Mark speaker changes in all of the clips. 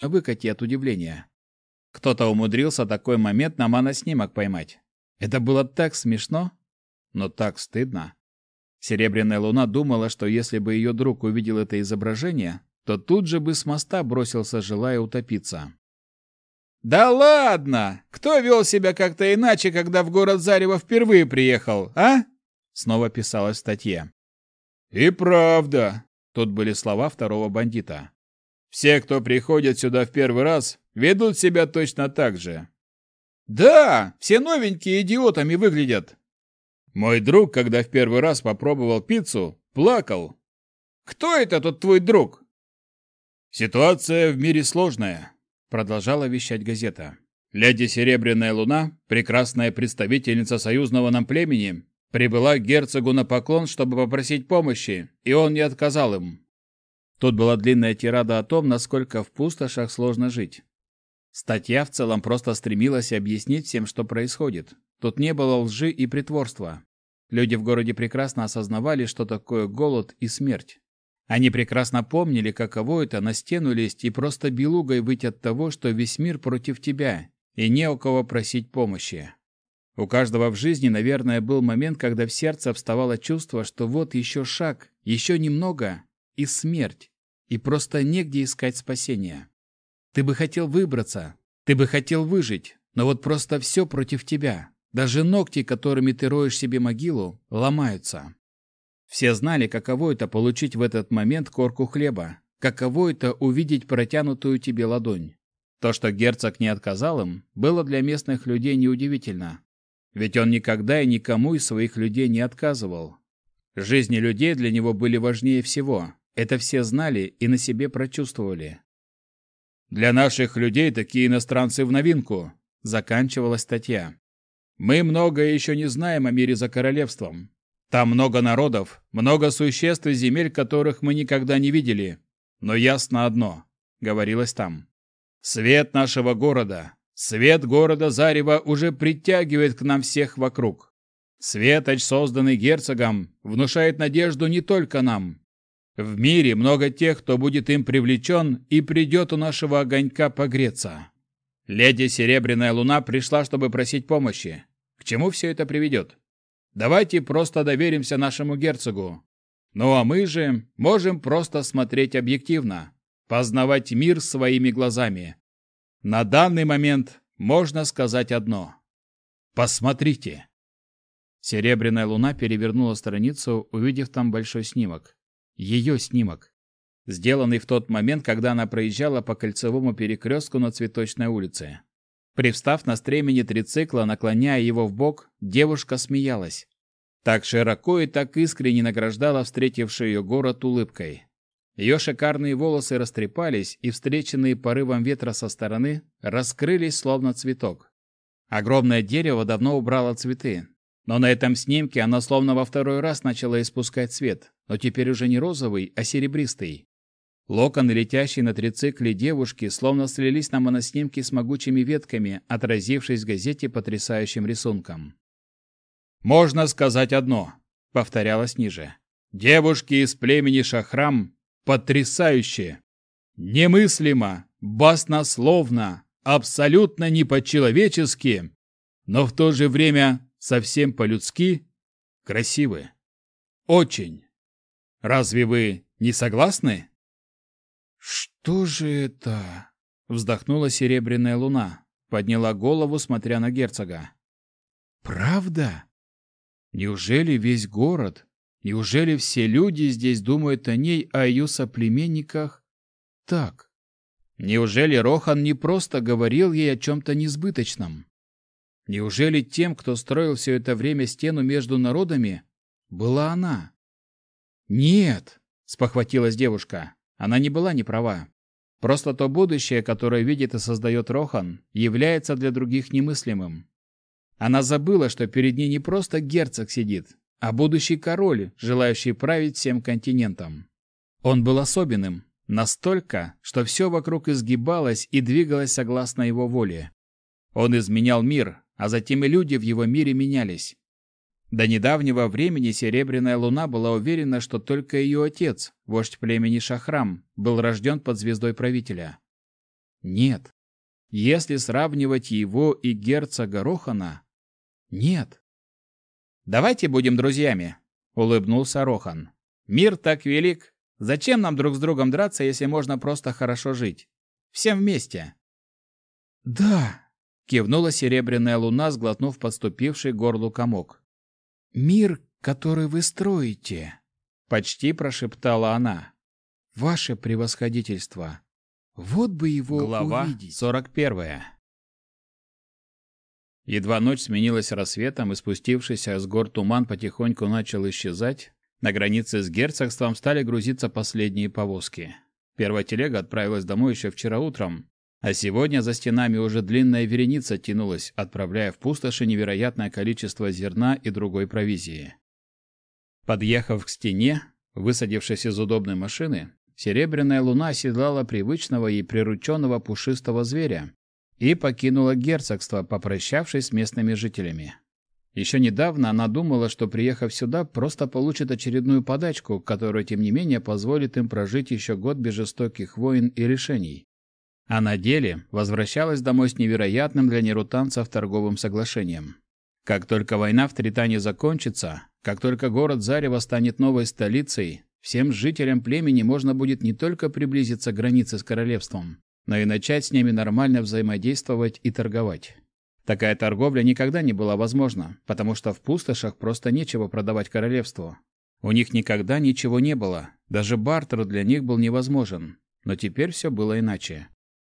Speaker 1: выкати от удивления. Кто-то умудрился такой момент на маноснимок поймать. Это было так смешно, но так стыдно. Серебряная луна думала, что если бы ее друг увидел это изображение, то тут же бы с моста бросился, желая утопиться. «Да ладно! Кто вел себя как-то иначе, когда в город Зарево впервые приехал, а?» Снова писалось в статье. «И правда!» Тут были слова второго бандита. «Все, кто приходит сюда в первый раз, ведут себя точно так же». «Да, все новенькие идиотами выглядят!» Мой друг, когда в первый раз попробовал пиццу, плакал. «Кто это тут твой друг?» «Ситуация в мире сложная», — продолжала вещать газета. «Леди Серебряная Луна, прекрасная представительница союзного нам племени, прибыла к герцогу на поклон, чтобы попросить помощи, и он не отказал им». Тут была длинная тирада о том, насколько в пустошах сложно жить. Статья в целом просто стремилась объяснить всем, что происходит. Тут не было лжи и притворства. Люди в городе прекрасно осознавали, что такое голод и смерть. Они прекрасно помнили, каково это на стену лезть и просто белугой быть от того, что весь мир против тебя, и не у кого просить помощи. У каждого в жизни, наверное, был момент, когда в сердце вставало чувство, что вот еще шаг, еще немного, и смерть, и просто негде искать спасения. Ты бы хотел выбраться, ты бы хотел выжить, но вот просто все против тебя. Даже ногти, которыми ты роешь себе могилу, ломаются. Все знали, каково это получить в этот момент корку хлеба, каково это увидеть протянутую тебе ладонь. То, что герцог не отказал им, было для местных людей неудивительно. Ведь он никогда и никому из своих людей не отказывал. Жизни людей для него были важнее всего. Это все знали и на себе прочувствовали. «Для наших людей такие иностранцы в новинку», – заканчивалась статья. «Мы многое еще не знаем о мире за королевством. Там много народов, много существ и земель, которых мы никогда не видели. Но ясно одно, говорилось там. Свет нашего города, свет города Зарева уже притягивает к нам всех вокруг. Светоч, созданный герцогом, внушает надежду не только нам. В мире много тех, кто будет им привлечен и придет у нашего огонька погреться. Леди Серебряная Луна пришла, чтобы просить помощи. К чему все это приведет? Давайте просто доверимся нашему герцогу. Ну а мы же можем просто смотреть объективно, познавать мир своими глазами. На данный момент можно сказать одно. Посмотрите. Серебряная луна перевернула страницу, увидев там большой снимок. Ее снимок. Сделанный в тот момент, когда она проезжала по кольцевому перекрестку на Цветочной улице. Привстав на стремени трицикла, наклоняя его в бок, девушка смеялась. Так широко и так искренне награждала встретивший ее город улыбкой. Ее шикарные волосы растрепались и, встреченные порывом ветра со стороны, раскрылись словно цветок. Огромное дерево давно убрало цветы, но на этом снимке оно словно во второй раз начало испускать свет, но теперь уже не розовый, а серебристый. Локоны, летящие на трицикле девушки, словно слились на моноснимке с могучими ветками, отразившись в газете потрясающим рисунком. «Можно сказать одно», — повторялось ниже. «Девушки из племени Шахрам потрясающие! Немыслимо, баснословно, абсолютно не по-человечески, но в то же время совсем по-людски красивы. Очень. Разве вы не согласны?» «Что же это?» — вздохнула серебряная луна, подняла голову, смотря на герцога. «Правда? Неужели весь город, неужели все люди здесь думают о ней, о ее соплеменниках? Так. Неужели Рохан не просто говорил ей о чем-то несбыточном? Неужели тем, кто строил все это время стену между народами, была она? «Нет!» — спохватилась девушка. Она не была не права. Просто то будущее, которое видит и создает Рохан, является для других немыслимым. Она забыла, что перед ней не просто герцог сидит, а будущий король, желающий править всем континентом. Он был особенным, настолько, что все вокруг изгибалось и двигалось согласно его воле. Он изменял мир, а затем и люди в его мире менялись. До недавнего времени Серебряная Луна была уверена, что только ее отец, вождь племени Шахрам, был рожден под звездой правителя. Нет. Если сравнивать его и герцога Рохана, нет. Давайте будем друзьями, улыбнулся Рохан. Мир так велик. Зачем нам друг с другом драться, если можно просто хорошо жить? Всем вместе. Да, кивнула серебряная луна, сглотнув подступивший горлу комок. Мир, который вы строите, почти прошептала она. Ваше превосходительство. Вот бы его Глава увидеть. 41. Едва ночь сменилась рассветом, и спустившийся с гор туман потихоньку начал исчезать, на границе с герцогством стали грузиться последние повозки. Первая телега отправилась домой еще вчера утром, а сегодня за стенами уже длинная вереница тянулась, отправляя в пустоши невероятное количество зерна и другой провизии. Подъехав к стене, высадившись из удобной машины, серебряная луна оседлала привычного и прирученного пушистого зверя, и покинула герцогство, попрощавшись с местными жителями. Еще недавно она думала, что, приехав сюда, просто получит очередную подачку, которая, тем не менее, позволит им прожить еще год без жестоких войн и решений. А на деле возвращалась домой с невероятным для нерутанцев торговым соглашением. Как только война в Тритане закончится, как только город Зарево станет новой столицей, всем жителям племени можно будет не только приблизиться к границе с королевством, но и начать с ними нормально взаимодействовать и торговать. Такая торговля никогда не была возможна, потому что в пустошах просто нечего продавать королевству. У них никогда ничего не было, даже бартер для них был невозможен. Но теперь все было иначе.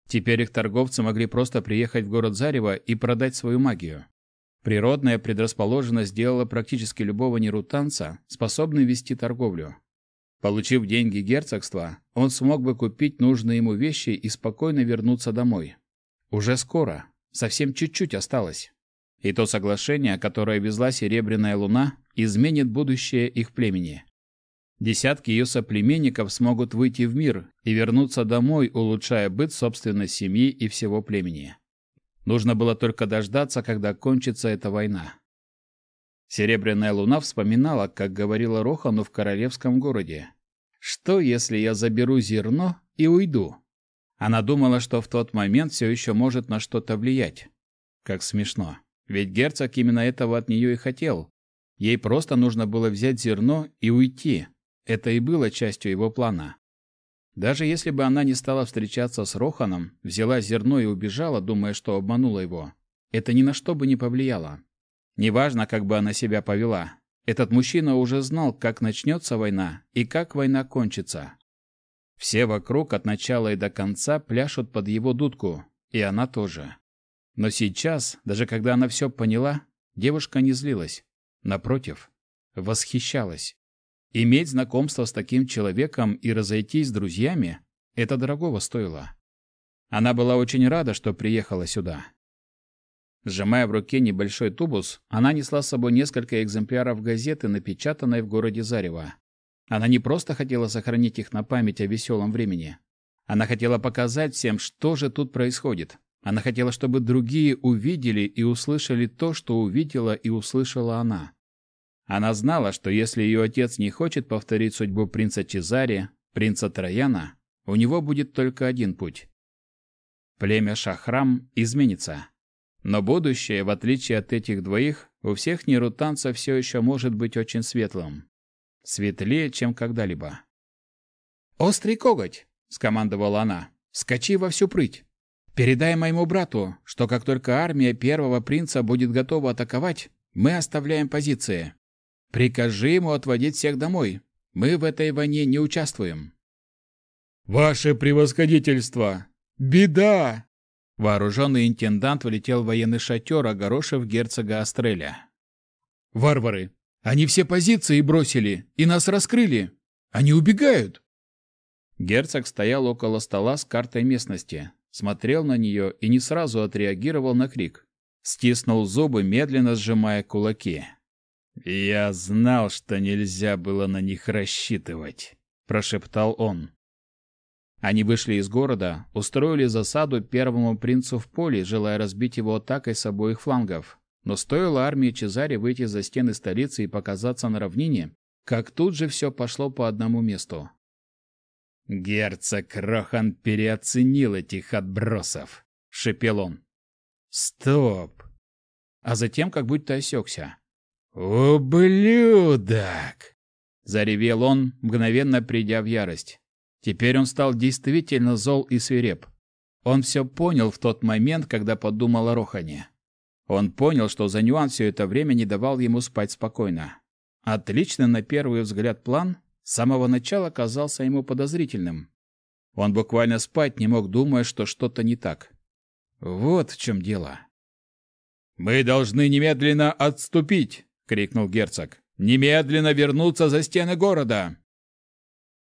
Speaker 1: Теперь их торговцы могли просто приехать в город Зарево и продать свою магию. Природная предрасположенность сделала практически любого нерутанца способным вести торговлю. Получив деньги герцогства, он смог бы купить нужные ему вещи и спокойно вернуться домой. Уже скоро, совсем чуть-чуть осталось. И то соглашение, которое везла Серебряная Луна, изменит будущее их племени. Десятки ее соплеменников смогут выйти в мир и вернуться домой, улучшая быт собственной семьи и всего племени. Нужно было только дождаться, когда кончится эта война. Серебряная луна вспоминала, как говорила Рохану в королевском городе. Что, если я заберу зерно и уйду? Она думала, что в тот момент все еще может на что-то влиять. Как смешно. Ведь герцог именно этого от нее и хотел. Ей просто нужно было взять зерно и уйти. Это и было частью его плана. Даже если бы она не стала встречаться с Роханом, взяла зерно и убежала, думая, что обманула его, это ни на что бы не повлияло. Неважно, как бы она себя повела, этот мужчина уже знал, как начнется война и как война кончится. Все вокруг от начала и до конца пляшут под его дудку, и она тоже. Но сейчас, даже когда она все поняла, девушка не злилась. Напротив, восхищалась. Иметь знакомство с таким человеком и разойтись с друзьями – это дорогого стоило. Она была очень рада, что приехала сюда. Сжимая в руке небольшой тубус, она несла с собой несколько экземпляров газеты, напечатанной в городе Зарево. Она не просто хотела сохранить их на память о веселом времени. Она хотела показать всем, что же тут происходит. Она хотела, чтобы другие увидели и услышали то, что увидела и услышала она. Она знала, что если ее отец не хочет повторить судьбу принца Чезари, принца Трояна, у него будет только один путь. Племя Шахрам изменится. Но будущее, в отличие от этих двоих, у всех нерутанцев все еще может быть очень светлым. Светлее, чем когда-либо. «Острый коготь!» — скомандовала она. «Скачи во всю прыть! Передай моему брату, что как только армия первого принца будет готова атаковать, мы оставляем позиции. Прикажи ему отводить всех домой. Мы в этой войне не участвуем».
Speaker 2: «Ваше превосходительство! Беда!»
Speaker 1: Вооруженный интендант влетел в военный шатер, огорошив герцога Астреля.
Speaker 2: «Варвары! Они все позиции бросили и нас раскрыли! Они убегают!»
Speaker 1: Герцог стоял около стола с картой местности, смотрел на нее и не сразу отреагировал на крик. Стиснул зубы, медленно сжимая кулаки. «Я знал, что нельзя было на них рассчитывать», – прошептал он. Они вышли из города, устроили засаду первому принцу в поле, желая разбить его атакой с обоих флангов. Но стоило армии Чезари выйти за стены столицы и показаться на равнине, как тут же все пошло по одному месту. Герцог Рохан переоценил этих отбросов, шепел он. Стоп. А затем как будто осекся. «Ублюдок!» Заревел он, мгновенно придя в ярость. Теперь он стал действительно зол и свиреп. Он все понял в тот момент, когда подумал о Рохане. Он понял, что за нюанс все это время не давал ему спать спокойно. Отлично на первый взгляд план с самого начала казался ему подозрительным. Он буквально спать не мог, думая, что что-то не так. Вот в чем дело. «Мы должны немедленно отступить!» — крикнул герцог. «Немедленно вернуться за стены города!»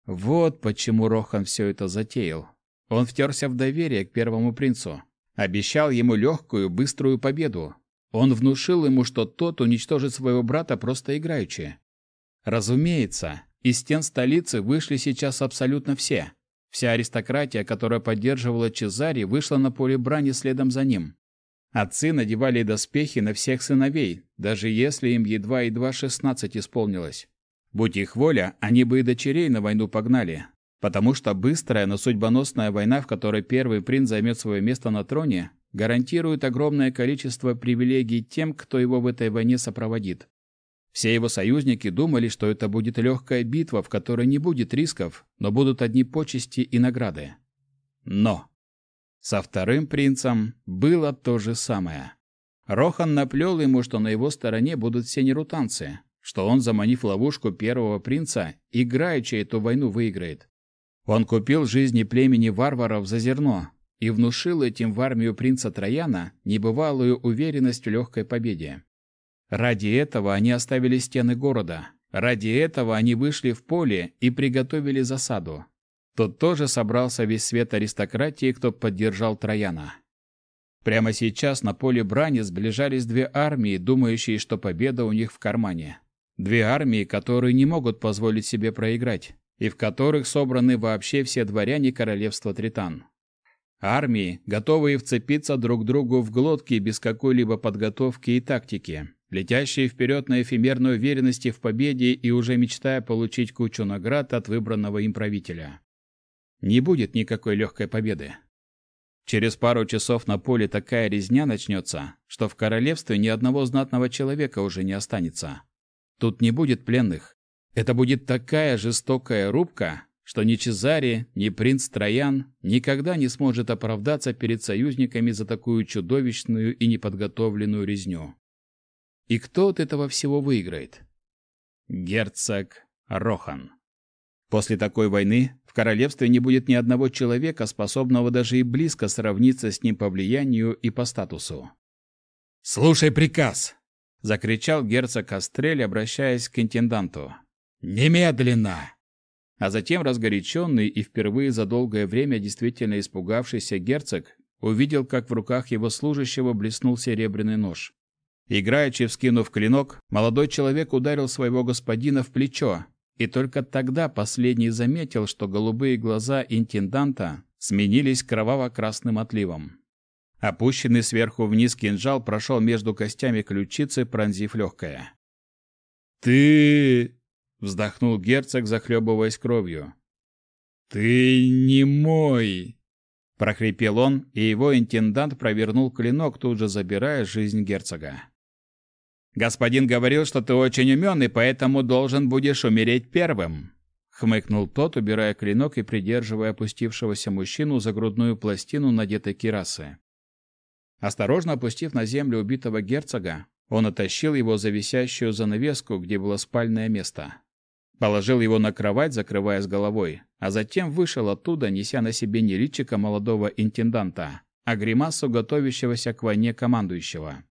Speaker 1: Вот почему Рохан все это затеял. Он втерся в доверие к первому принцу. Обещал ему легкую, быструю победу. Он внушил ему, что тот уничтожит своего брата просто играючи. Разумеется, из стен столицы вышли сейчас абсолютно все. Вся аристократия, которая поддерживала Чезари, вышла на поле брани следом за ним. Отцы надевали доспехи на всех сыновей, даже если им едва-едва шестнадцать исполнилось. Будь их воля, они бы и дочерей на войну погнали, потому что быстрая, но судьбоносная война, в которой первый принц займет свое место на троне, гарантирует огромное количество привилегий тем, кто его в этой войне сопроводит. Все его союзники думали, что это будет легкая битва, в которой не будет рисков, но будут одни почести и награды. Но со вторым принцем было то же самое. Рохан наплел ему, что на его стороне будут все нерутанцы, что он, заманив ловушку первого принца, играючи эту войну выиграет. Он купил жизни племени варваров за зерно и внушил этим в армию принца Трояна небывалую уверенность в легкой победе. Ради этого они оставили стены города, ради этого они вышли в поле и приготовили засаду. Тут тоже собрался весь свет аристократии, кто поддержал Трояна. Прямо сейчас на поле брани сближались две армии, думающие, что победа у них в кармане. Две армии, которые не могут позволить себе проиграть, и в которых собраны вообще все дворяне королевства Тритан. Армии, готовые вцепиться друг другу в глотки без какой-либо подготовки и тактики, летящие вперед на эфемерной уверенности в победе и уже мечтая получить кучу наград от выбранного им правителя не будет никакой легкой победы. Через пару часов на поле такая резня начнется, что в королевстве ни одного знатного человека уже не останется. Тут не будет пленных. Это будет такая жестокая рубка, что ни Чезари, ни принц Троян никогда не сможет оправдаться перед союзниками за такую чудовищную и неподготовленную резню. И кто от этого всего выиграет? Герцог Рохан. После такой войны в королевстве не будет ни одного человека, способного даже и близко сравниться с ним по влиянию и по статусу. «Слушай приказ!» — закричал герцог Астрель, обращаясь к интенданту. «Немедленно!» А затем разгоряченный и впервые за долгое время действительно испугавшийся герцог увидел, как в руках его служащего блеснул серебряный нож. Играючи вскинув клинок, молодой человек ударил своего господина в плечо, и только тогда последний заметил, что голубые глаза интенданта сменились кроваво-красным отливом. Опущенный сверху вниз кинжал прошел между костями ключицы, пронзив легкое. «Ты...» — вздохнул герцог, захлебываясь кровью. «Ты не мой!» — прохрипел он, и его интендант провернул клинок, тут же забирая жизнь герцога. Господин говорил, что ты очень умен, и поэтому должен будешь умереть первым. Хмыкнул тот, убирая клинок и придерживая опустившегося мужчину за грудную пластину надетой кирасы. Осторожно опустив на землю убитого герцога, он оттащил его за висящую занавеску, где было спальное место. Положил его на кровать, закрывая с головой, а затем вышел оттуда, неся на себе не личико молодого интенданта, а гримасу готовящегося к войне командующего.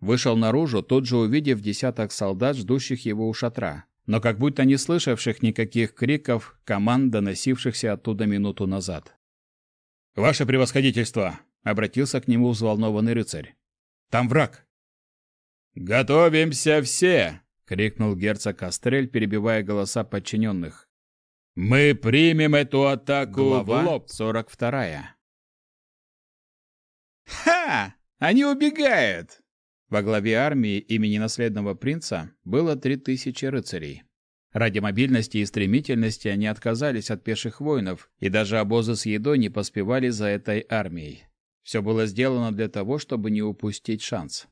Speaker 1: Вышел наружу, тут же увидев десяток солдат, ждущих его у шатра, но как будто не слышавших никаких криков, команд, доносившихся оттуда минуту назад. «Ваше превосходительство!» — обратился к нему взволнованный рыцарь. «Там враг!» «Готовимся все!» — крикнул герцог Астрель, перебивая голоса подчиненных. «Мы примем эту атаку Глава в лоб!» сорок вторая. «Ха! Они убегают!» Во главе армии имени наследного принца было три тысячи рыцарей. Ради мобильности и стремительности они отказались от пеших воинов, и даже обозы с едой не поспевали за этой армией. Все было сделано для того, чтобы не упустить шанс.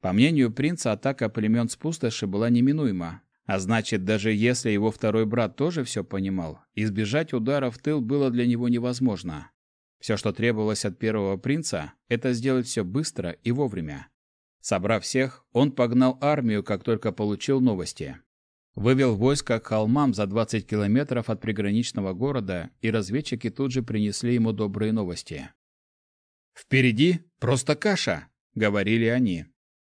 Speaker 1: По мнению принца, атака племен с пустоши была неминуема, а значит, даже если его второй брат тоже все понимал, избежать удара в тыл было для него невозможно. Все, что требовалось от первого принца, это сделать все быстро и вовремя. Собрав всех, он погнал армию, как только получил новости. Вывел войско к холмам за 20 километров от приграничного города, и разведчики тут же принесли ему добрые новости. «Впереди просто каша», — говорили они.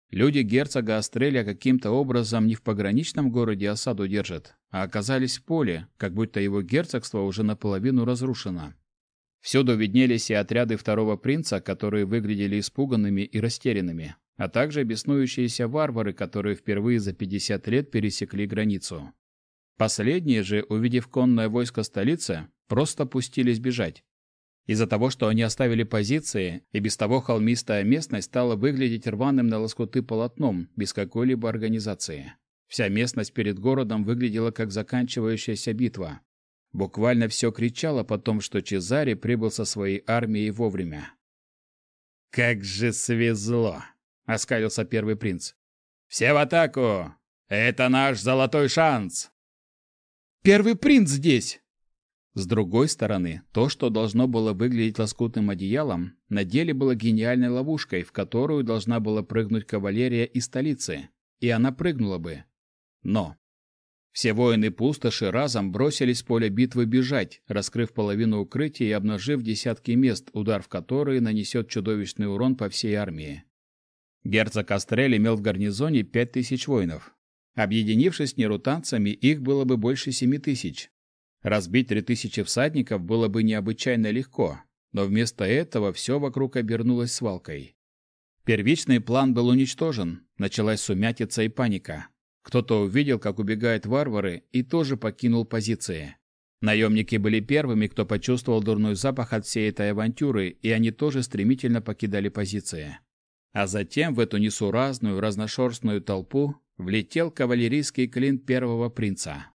Speaker 1: Люди герцога Астреля каким-то образом не в пограничном городе осаду держат, а оказались в поле, как будто его герцогство уже наполовину разрушено. Всюду виднелись и отряды второго принца, которые выглядели испуганными и растерянными, а также беснующиеся варвары, которые впервые за 50 лет пересекли границу. Последние же, увидев конное войско столицы, просто пустились бежать. Из-за того, что они оставили позиции, и без того холмистая местность стала выглядеть рваным на лоскуты полотном, без какой-либо организации. Вся местность перед городом выглядела как заканчивающаяся битва. Буквально все кричало о том, что Чезаре прибыл со своей армией вовремя. «Как же свезло!» — оскалился первый принц. «Все в атаку! Это наш золотой шанс!»
Speaker 2: «Первый принц здесь!»
Speaker 1: С другой стороны, то, что должно было выглядеть лоскутным одеялом, на деле было гениальной ловушкой, в которую должна была прыгнуть кавалерия из столицы. И она прыгнула бы. Но все воины пустоши разом бросились с поля битвы бежать, раскрыв половину укрытия и обнажив десятки мест, удар в которые нанесет чудовищный урон по всей армии. Герцог Астрель имел в гарнизоне пять тысяч воинов. Объединившись с нерутанцами, их было бы больше семи тысяч. Разбить три тысячи всадников было бы необычайно легко, но вместо этого все вокруг обернулось свалкой. Первичный план был уничтожен, началась сумятица и паника. Кто-то увидел, как убегают варвары, и тоже покинул позиции. Наемники были первыми, кто почувствовал дурной запах от всей этой авантюры, и они тоже стремительно покидали позиции. А затем в эту несуразную, разношерстную толпу влетел кавалерийский клин первого принца.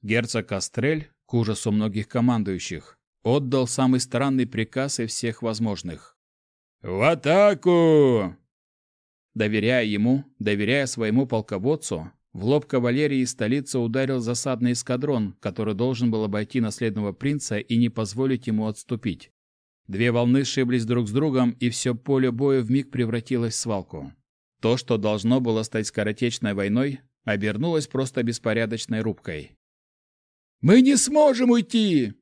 Speaker 1: Герцог Кастрель, к ужасу многих командующих, отдал самый странный приказ из всех возможных. «В атаку!» Доверяя ему, доверяя своему полководцу, в лоб кавалерии столицы ударил засадный эскадрон, который должен был обойти наследного принца и не позволить ему отступить. Две волны сшиблись друг с другом, и все поле боя вмиг превратилось в свалку. То, что должно было стать скоротечной войной, обернулось просто беспорядочной рубкой.
Speaker 2: Мы не сможем уйти!»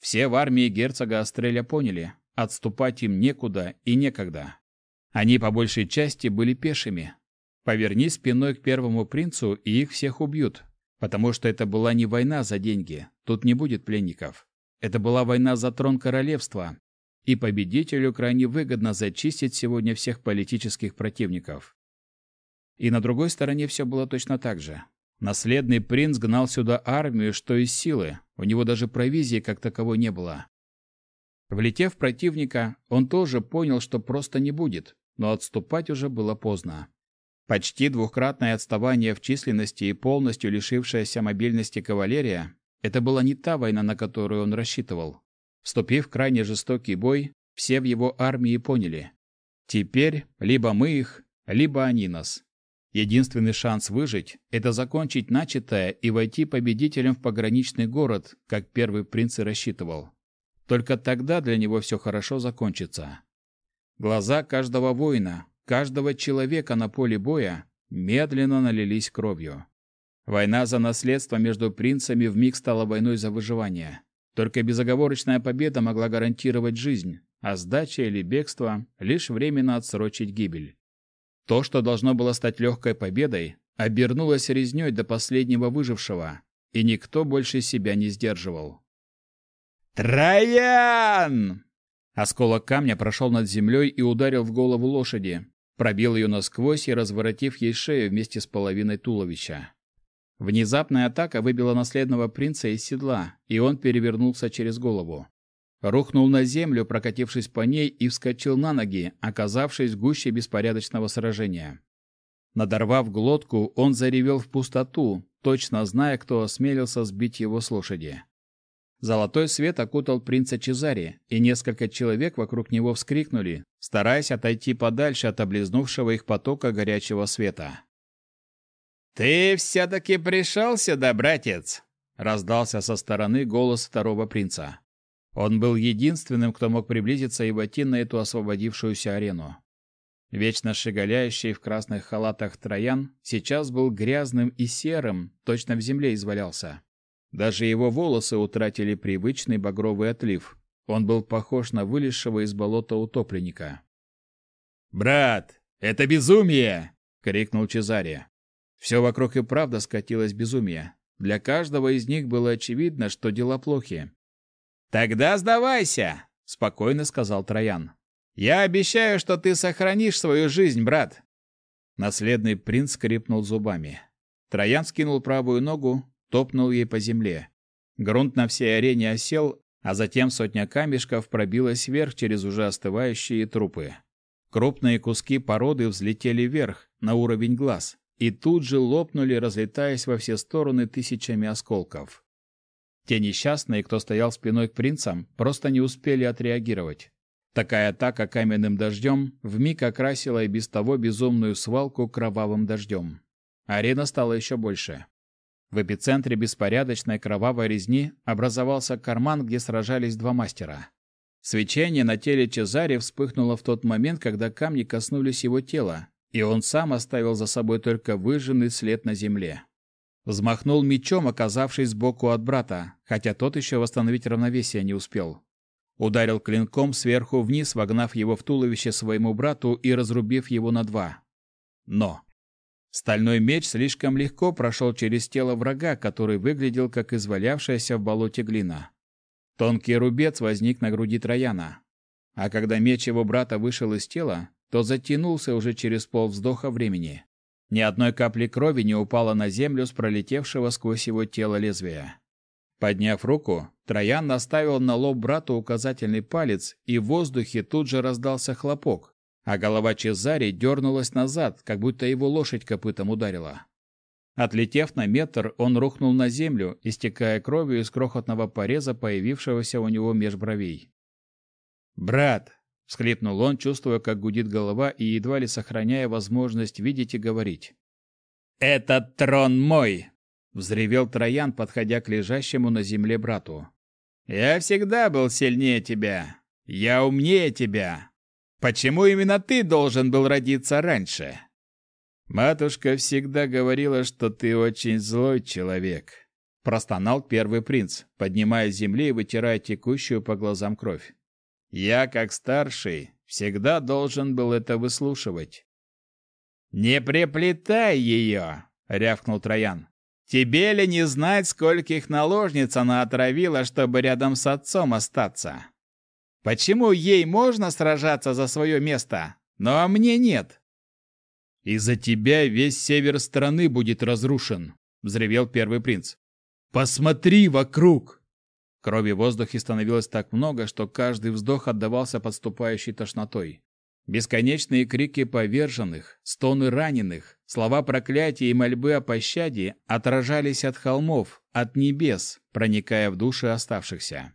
Speaker 1: Все в армии герцога Астреля поняли, отступать им некуда и некогда. Они по большей части были пешими. Поверни спиной к первому принцу, и их всех убьют, потому что это была не война за деньги, тут не будет пленников. Это была война за трон королевства, и победителю крайне выгодно зачистить сегодня всех политических противников. И на другой стороне все было точно так же. Наследный принц гнал сюда армию, что из силы, у него даже провизии как таковой не было. Влетев противника, он тоже понял, что просто не будет, но отступать уже было поздно. Почти двухкратное отставание в численности и полностью лишившаяся мобильности кавалерия – это была не та война, на которую он рассчитывал. Вступив в крайне жестокий бой, все в его армии поняли. Теперь либо мы их, либо они нас. Единственный шанс выжить – это закончить начатое и войти победителем в пограничный город, как первый принц и рассчитывал. Только тогда для него все хорошо закончится. Глаза каждого воина, каждого человека на поле боя медленно налились кровью. Война за наследство между принцами вмиг стала войной за выживание. Только безоговорочная победа могла гарантировать жизнь, а сдача или бегство – лишь временно отсрочить гибель. То, что должно было стать легкой победой, обернулось резней до последнего выжившего, и никто больше себя не сдерживал. «Троян!» Осколок камня прошел над землей и ударил в голову лошади, пробил ее насквозь и разворотив ей шею вместе с половиной туловища. Внезапная атака выбила наследного принца из седла, и он перевернулся через голову. Рухнул на землю, прокатившись по ней, и вскочил на ноги, оказавшись в гуще беспорядочного сражения. Надорвав глотку, он заревел в пустоту, точно зная, кто осмелился сбить его с лошади. Золотой свет окутал принца Чезари, и несколько человек вокруг него вскрикнули, стараясь отойти подальше от облизнувшего их потока горячего света. «Ты все-таки пришел сюда, братец!» — раздался со стороны голос второго принца. Он был единственным, кто мог приблизиться и войти на эту освободившуюся арену. Вечно шигаляющий в красных халатах Троян сейчас был грязным и серым, точно в земле извалялся. Даже его волосы утратили привычный багровый отлив. Он был похож на вылезшего из болота утопленника.
Speaker 2: «Брат, это безумие!» — крикнул Чезаре.
Speaker 1: Все вокруг и правда скатилось безумие. Для каждого из них было очевидно, что дела плохи. «Тогда сдавайся!» — спокойно сказал Троян. «Я обещаю, что ты сохранишь свою жизнь, брат!» Наследный принц скрипнул зубами. Троян скинул правую ногу, топнул ей по земле. Грунт на всей арене осел, а затем сотня камешков пробилась вверх через уже остывающие трупы. Крупные куски породы взлетели вверх, на уровень глаз, и тут же лопнули, разлетаясь во все стороны тысячами осколков. Те несчастные, кто стоял спиной к принцам, просто не успели отреагировать. Такая атака каменным дождем вмиг окрасила и без того безумную свалку кровавым дождем. Арена стала еще больше. В эпицентре беспорядочной кровавой резни образовался карман, где сражались два мастера. Свечение на теле Чезаре вспыхнуло в тот момент, когда камни коснулись его тела, и он сам оставил за собой только выжженный след на земле. Взмахнул мечом, оказавшись сбоку от брата, хотя тот еще восстановить равновесие не успел. Ударил клинком сверху вниз, вогнав его в туловище своему брату и разрубив его на два. Но Стальной меч слишком легко прошел через тело врага, который выглядел как извалявшаяся в болоте глина. Тонкий рубец возник на груди Трояна. А когда меч его брата вышел из тела, то затянулся уже через полвздоха времени. Ни одной капли крови не упало на землю с пролетевшего сквозь его тело лезвия. Подняв руку, Троян наставил на лоб брату указательный палец, и в воздухе тут же раздался хлопок, а голова Чезари дернулась назад, как будто его лошадь копытом ударила. Отлетев на метр, он рухнул на землю, истекая кровью из крохотного пореза, появившегося у него меж бровей. «Брат!» — всхлипнул он, чувствуя, как гудит голова и едва ли сохраняя возможность видеть и говорить. «Этот трон мой!» — взревел Троян, подходя к лежащему на земле брату. «Я всегда был сильнее тебя! Я умнее тебя! Почему именно ты должен был родиться раньше? Матушка всегда говорила, что ты очень злой человек, простонал первый принц, поднимая с земли и вытирая текущую по глазам кровь. Я, как старший, всегда должен был это выслушивать. Не приплетай ее, рявкнул Троян. Тебе ли не знать, скольких наложниц она отравила, чтобы рядом с отцом остаться? Почему ей можно сражаться за свое место, но а мне нет?
Speaker 2: Из-за тебя весь север страны будет разрушен, взревел первый принц. Посмотри вокруг.
Speaker 1: Крови в воздухе становилось так много, что каждый вздох отдавался подступающей тошнотой. Бесконечные крики поверженных, стоны раненых, слова проклятия и мольбы о пощаде отражались от холмов, от небес, проникая в души оставшихся.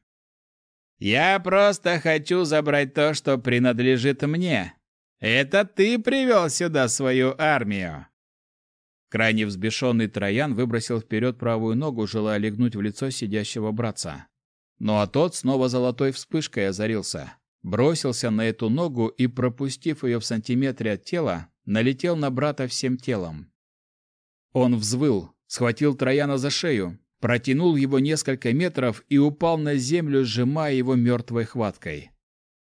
Speaker 1: Я просто хочу забрать то, что принадлежит мне. Это ты привел сюда свою армию. Крайне взбешенный Троян выбросил вперед правую ногу, желая легнуть в лицо сидящего братца. Ну а тот снова золотой вспышкой озарился. Бросился на эту ногу и, пропустив ее в сантиметре от тела, налетел на брата всем телом. Он взвыл, схватил Трояна за шею, протянул его несколько метров и упал на землю, сжимая его мертвой хваткой.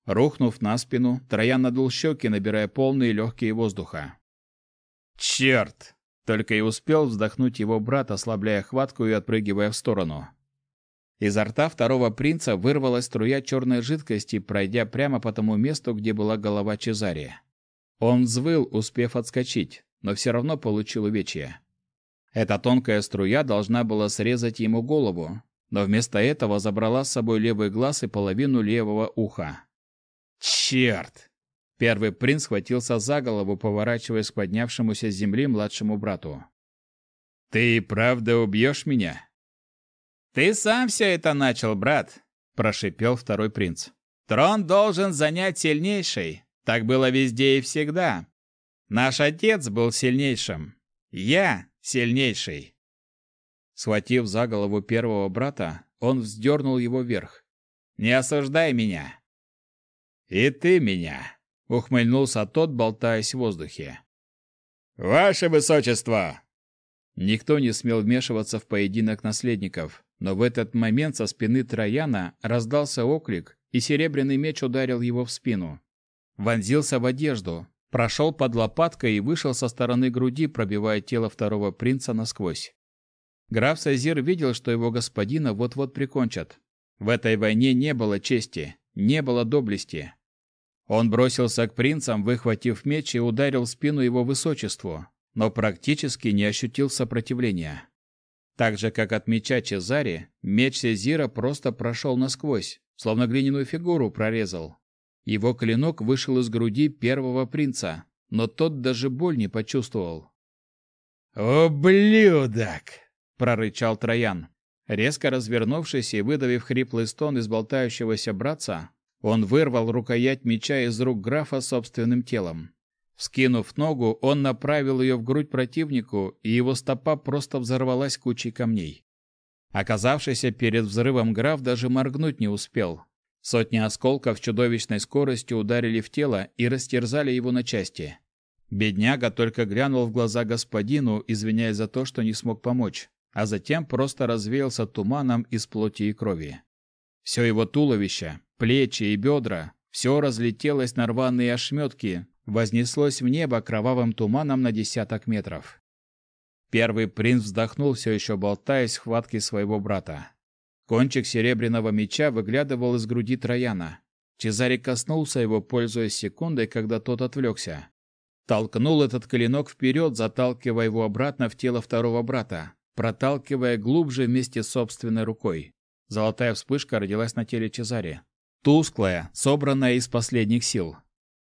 Speaker 1: Рухнув на спину, Троян надул щеки, набирая полные легкие воздуха. «Черт!» — только и успел вздохнуть его брат, ослабляя хватку и отпрыгивая в сторону. Изо рта второго принца вырвалась струя черной жидкости, пройдя прямо по тому месту, где была голова Чезария. Он взвыл, успев отскочить, но все равно получил увечья. Эта тонкая струя должна была срезать ему голову, но вместо этого забрала с собой левый глаз и половину левого уха. Черт! Первый принц схватился за голову, поворачиваясь к поднявшемуся с земли младшему брату. Ты правда убьешь меня? Ты сам все это начал, брат, прошипел второй принц. Трон должен занять сильнейший. Так было везде и всегда. Наш отец был сильнейшим. Я сильнейший. Схватив за голову первого брата, он вздернул его вверх. «Не осуждай меня!» «И ты меня!» — ухмыльнулся тот, болтаясь в воздухе. «Ваше высочество!» Никто не смел вмешиваться в поединок наследников, но в этот момент со спины Трояна раздался оклик, и серебряный меч ударил его в спину. Вонзился в одежду, прошел под лопаткой и вышел со стороны груди, пробивая тело второго принца насквозь. Граф Сазир видел, что его господина вот-вот прикончат. В этой войне не было чести, не было доблести. Он бросился к принцам, выхватив меч и ударил спину его высочеству, но практически не ощутил сопротивления. Так же, как от меча Чезари, меч Сезира просто прошел насквозь, словно глиняную фигуру прорезал. Его клинок вышел из груди первого принца, но тот даже боль не почувствовал. «Ублюдок!» прорычал Троян. Резко развернувшись и выдавив хриплый стон из болтающегося братца, он вырвал рукоять меча из рук графа собственным телом. Вскинув ногу, он направил ее в грудь противнику, и его стопа просто взорвалась кучей камней. Оказавшийся перед взрывом граф даже моргнуть не успел. Сотни осколков чудовищной скоростью ударили в тело и растерзали его на части. Бедняга только глянул в глаза господину, извиняясь за то, что не смог помочь а затем просто развеялся туманом из плоти и крови. Все его туловище, плечи и бедра, все разлетелось на рваные ошметки, вознеслось в небо кровавым туманом на десяток метров. Первый принц вздохнул, все еще болтаясь в хватке своего брата. Кончик серебряного меча выглядывал из груди Трояна. Чезаре коснулся его, пользуясь секундой, когда тот отвлекся. Толкнул этот клинок вперед, заталкивая его обратно в тело второго брата проталкивая глубже вместе с собственной рукой. Золотая вспышка родилась на теле Чезаре. Тусклая, собранная из последних сил.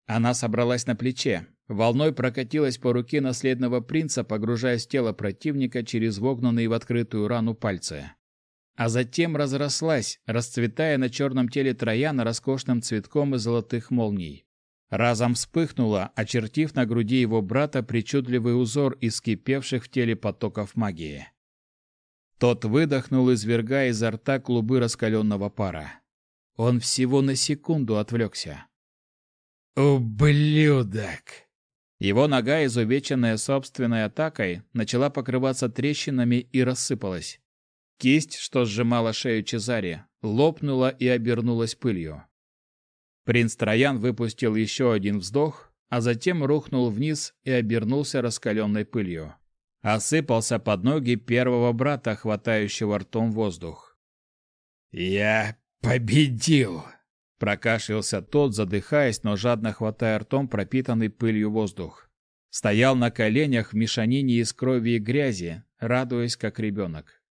Speaker 1: Она собралась на плече, волной прокатилась по руке наследного принца, погружаясь в тело противника через вогнанные в открытую рану пальцы. А затем разрослась, расцветая на черном теле Трояна роскошным цветком из золотых молний. Разом вспыхнула, очертив на груди его брата причудливый узор из кипевших в теле потоков магии. Тот выдохнул, извергая изо рта клубы раскаленного пара. Он всего на секунду отвлекся. «Ублюдок!» Его нога, изувеченная собственной атакой, начала покрываться трещинами и рассыпалась. Кисть, что сжимала шею Чезари, лопнула и обернулась пылью. Принц Троян выпустил еще один вздох, а затем рухнул вниз и обернулся раскаленной пылью осыпался под ноги первого брата, хватающего ртом воздух. «Я победил!» — прокашлялся тот, задыхаясь, но жадно хватая ртом пропитанный пылью воздух. Стоял на коленях в мешанине из крови и грязи, радуясь, как ребенок.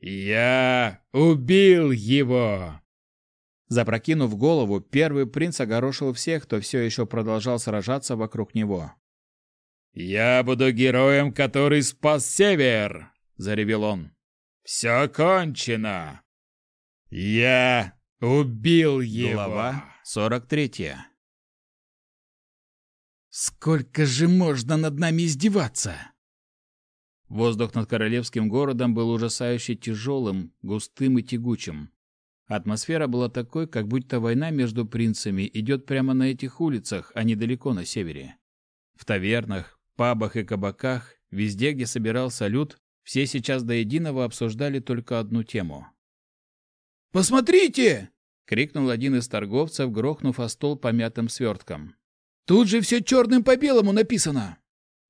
Speaker 1: «Я убил его!» Запрокинув голову, первый принц огорошил всех, кто все еще продолжал сражаться вокруг него. «Я буду героем, который спас Север!» — заревел он. «Все кончено! Я убил его!» Глава сорок третья. «Сколько же можно над нами издеваться?» Воздух над королевским городом был ужасающе тяжелым, густым и тягучим. Атмосфера была такой, как будто война между принцами идет прямо на этих улицах, а не далеко на севере. В тавернах, пабах и кабаках, везде, где собирался люд, все сейчас до единого обсуждали только одну тему. «Посмотрите!» — крикнул один из торговцев, грохнув о стол помятым свертком. «Тут же все черным по белому написано!»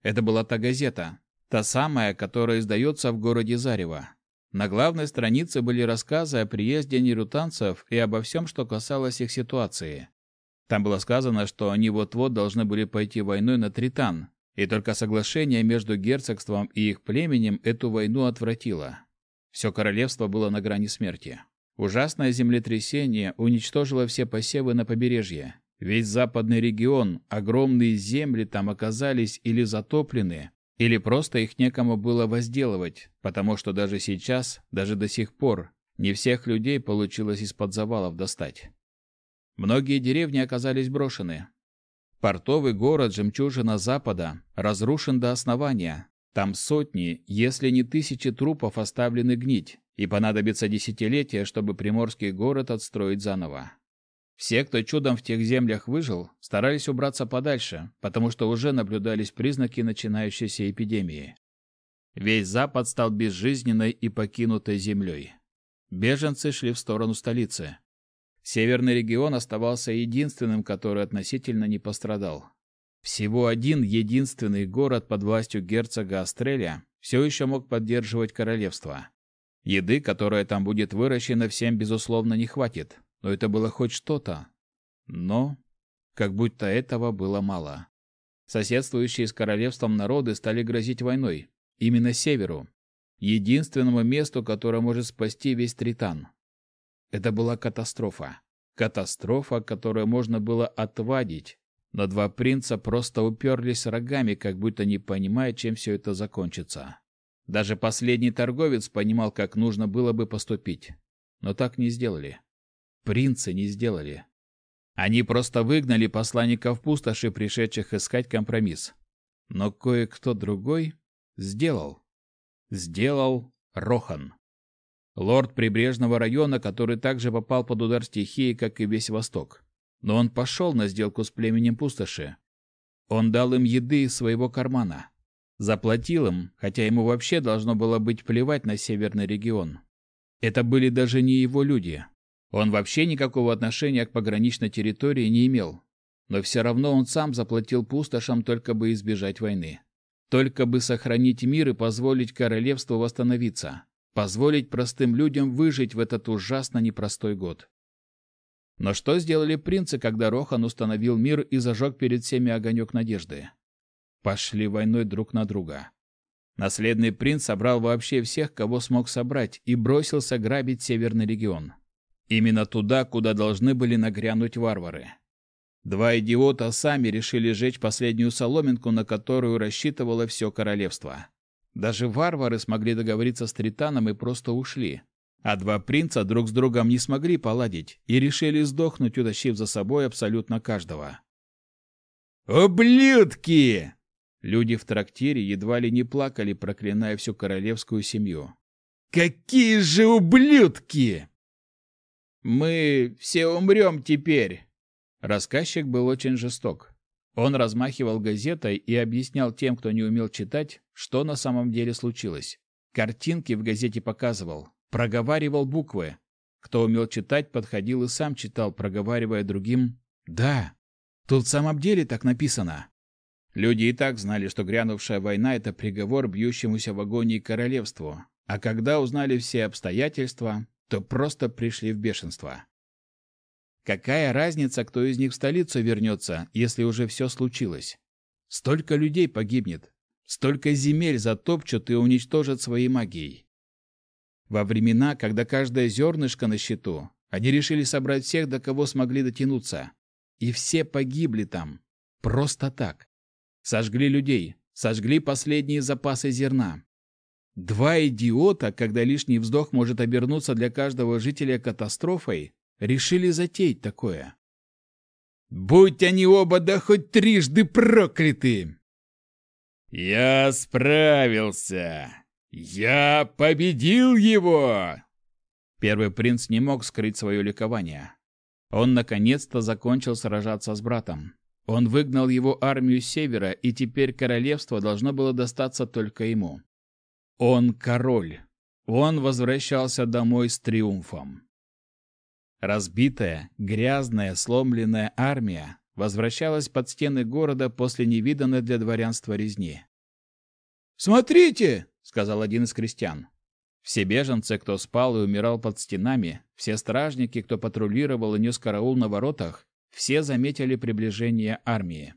Speaker 1: Это была та газета, та самая, которая издается в городе Зарево. На главной странице были рассказы о приезде нерутанцев и обо всем, что касалось их ситуации. Там было сказано, что они вот-вот должны были пойти войной на Тритан, и только соглашение между герцогством и их племенем эту войну отвратило. Все королевство было на грани смерти. Ужасное землетрясение уничтожило все посевы на побережье. Весь западный регион, огромные земли там оказались или затоплены, Или просто их некому было возделывать, потому что даже сейчас, даже до сих пор, не всех людей получилось из-под завалов достать. Многие деревни оказались брошены. Портовый город «Жемчужина Запада» разрушен до основания. Там сотни, если не тысячи трупов оставлены гнить, и понадобится десятилетия, чтобы приморский город отстроить заново. Все, кто чудом в тех землях выжил, старались убраться подальше, потому что уже наблюдались признаки начинающейся эпидемии. Весь Запад стал безжизненной и покинутой землей. Беженцы шли в сторону столицы. Северный регион оставался единственным, который относительно не пострадал. Всего один единственный город под властью герцога Астреля все еще мог поддерживать королевство. Еды, которая там будет выращена, всем, безусловно, не хватит, но это было хоть что-то. Но как будто этого было мало. Соседствующие с королевством народы стали грозить войной. Именно северу. Единственному месту, которое может спасти весь Тритан. Это была катастрофа. Катастрофа, которую можно было отвадить. Но два принца просто уперлись рогами, как будто не понимая, чем все это закончится. Даже последний торговец понимал, как нужно было бы поступить. Но так не сделали. Принцы не сделали. Они просто выгнали посланников пустоши, пришедших искать компромисс. Но кое-кто другой сделал. Сделал Рохан. Лорд прибрежного района, который также попал под удар стихии, как и весь Восток. Но он пошел на сделку с племенем пустоши. Он дал им еды из своего кармана. Заплатил им, хотя ему вообще должно было быть плевать на северный регион. Это были даже не его люди. Он вообще никакого отношения к пограничной территории не имел. Но все равно он сам заплатил пустошам только бы избежать войны. Только бы сохранить мир и позволить королевству восстановиться. Позволить простым людям выжить в этот ужасно непростой год. Но что сделали принцы, когда Рохан установил мир и зажег перед всеми огонек надежды? пошли войной друг на друга. Наследный принц собрал вообще всех, кого смог собрать, и бросился грабить северный регион. Именно туда, куда должны были нагрянуть варвары. Два идиота сами решили сжечь последнюю соломинку, на которую рассчитывало все королевство. Даже варвары смогли договориться с Тританом и просто ушли. А два принца друг с другом не смогли поладить и решили сдохнуть, утащив за собой абсолютно каждого. «Ублюдки!» Люди в трактире едва ли не плакали, проклиная всю королевскую семью. «Какие же ублюдки!» «Мы все умрем теперь!» Рассказчик был очень жесток. Он размахивал газетой и объяснял тем, кто не умел читать, что на самом деле случилось. Картинки в газете показывал, проговаривал буквы. Кто умел читать, подходил и сам читал, проговаривая другим «Да, тут в самом деле так написано». Люди и так знали, что грянувшая война — это приговор бьющемуся в агонии королевству, а когда узнали все обстоятельства, то просто пришли в бешенство. Какая разница, кто из них в столицу вернется, если уже все случилось? Столько людей погибнет, столько земель затопчут и уничтожат своей магией. Во времена, когда каждое зернышко на счету, они решили собрать всех, до кого смогли дотянуться. И все погибли там. Просто так. Сожгли людей, сожгли последние запасы зерна. Два идиота, когда лишний вздох может обернуться для каждого жителя катастрофой, решили затеять такое. Будь они оба да хоть трижды прокляты! Я справился! Я победил его! Первый принц не мог скрыть свое ликование. Он наконец-то закончил сражаться с братом. Он выгнал его армию с севера, и теперь королевство должно было достаться только ему. Он король. Он возвращался домой с триумфом. Разбитая, грязная, сломленная армия возвращалась под стены города после невиданной для дворянства резни. «Смотрите!» — сказал один из крестьян. Все беженцы, кто спал и умирал под стенами, все стражники, кто патрулировал и нес караул на воротах, все заметили приближение армии.